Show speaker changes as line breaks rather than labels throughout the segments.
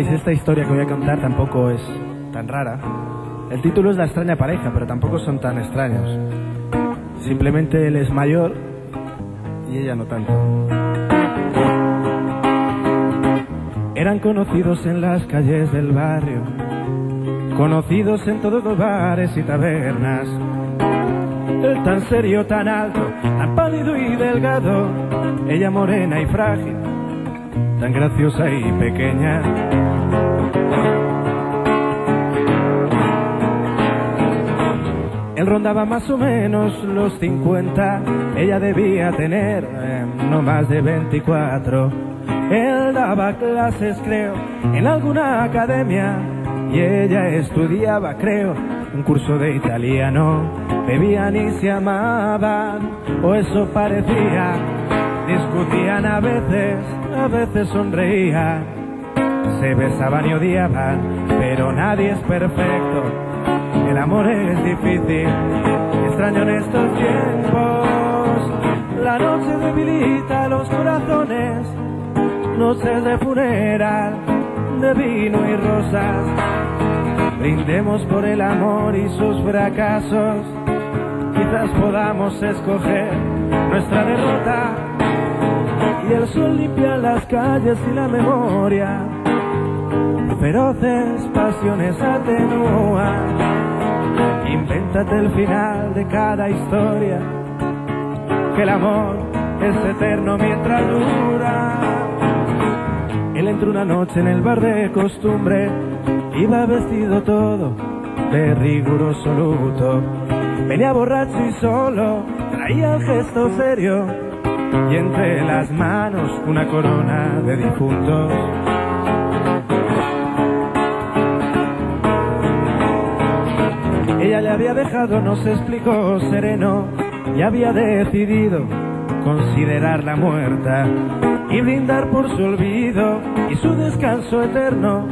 historia que voy a contar tampoco es tan rara. El título es La extraña pareja, pero tampoco son tan extraños. Simplemente él es mayor y ella no tanto. Eran conocidos en las calles del barrio, conocidos en todos los bares y tabernas. Él tan serio, tan alto, tan pálido y delgado, ella morena y frágil, tan graciosa y pequeña. Él rondaba más o menos los 50, ella debía tener eh, no más de 24. Él daba clases, creo, en alguna academia y ella estudiaba, creo, un curso de italiano. Bebían y se amaban, o eso parecía. Discutían a veces, a veces sonreían. Se besaban y odiaban, pero nadie es perfecto. El amor es difícil, extraño en estos tiempos. La noche debilita los corazones, noches de funeral, de vino y rosas. Brindemos por el amor y sus fracasos, quizás podamos escoger nuestra derrota. Y el sol limpia las calles y la memoria, feroces pasiones atenúan. Invéntate el final de cada historia, que el amor es eterno mientras dura. Él entró una noche en el bar de costumbre, iba vestido todo de riguroso luto. Venía borracho y solo, traía el gesto serio y entre las manos una corona de difuntos. Ella le había dejado, no se explicó sereno, y había decidido considerarla muerta y brindar por su olvido y su descanso eterno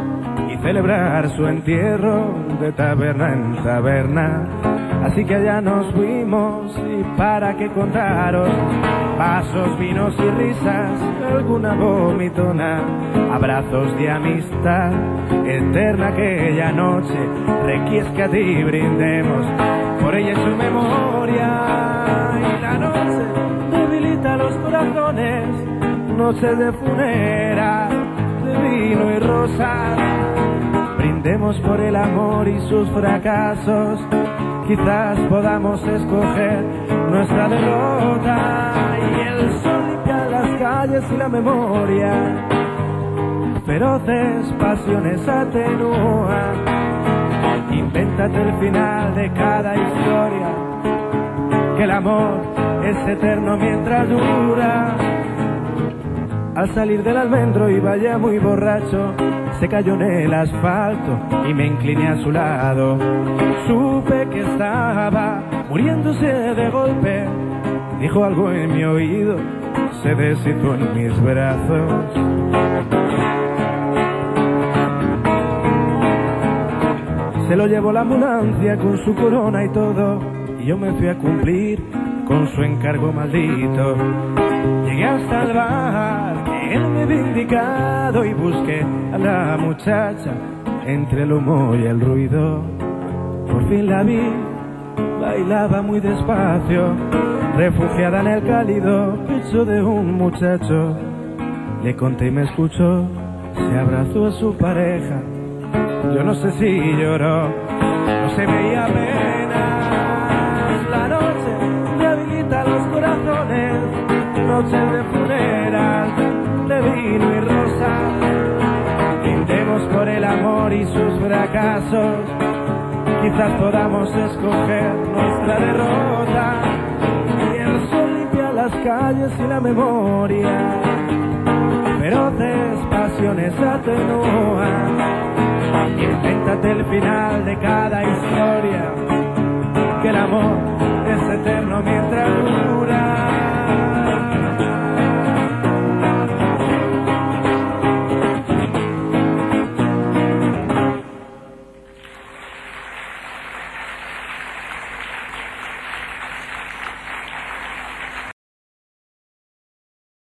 y celebrar su entierro de taberna en taberna. Así que allá nos fuimos y para qué contaros vasos, vinos y risas, alguna vomitona, abrazos de amistad eterna aquella noche, requiesca y brindemos por ella en su memoria. Y la noche debilita los corazones, noche de funeral, de vino y rosas, brindemos por el amor y sus fracasos quizás podamos escoger nuestra derrota y el sol limpia las calles y la memoria. Feroces pasiones atenúan invéntate el final de cada historia. Que el amor es eterno mientras dura. Al salir del almendro iba ya muy borracho, se cayó en el asfalto y me incliné a su lado. Supe estaba muriéndose de golpe, dijo algo en mi oído, se deshizo en mis brazos. Se lo llevó la ambulancia con su corona y todo, y yo me fui a cumplir con su encargo maldito. Llegué hasta el bar, que él me había indicado y busqué a la muchacha entre el humo y el ruido. Por fin la vi, bailaba muy despacio, refugiada en el cálido pecho de un muchacho. Le conté y me escuchó, se abrazó a su pareja. Yo no sé si lloró, no se veía apenas la noche rehabilita los corazones, noche de funeral, de vino y rosa. Brindemos por el amor y sus fracasos, quizás podamos escoger nuestra derrota. Y el sol limpia las calles y la memoria, feroces pasiones atenúan. Invéntate el final de cada historia, que el amor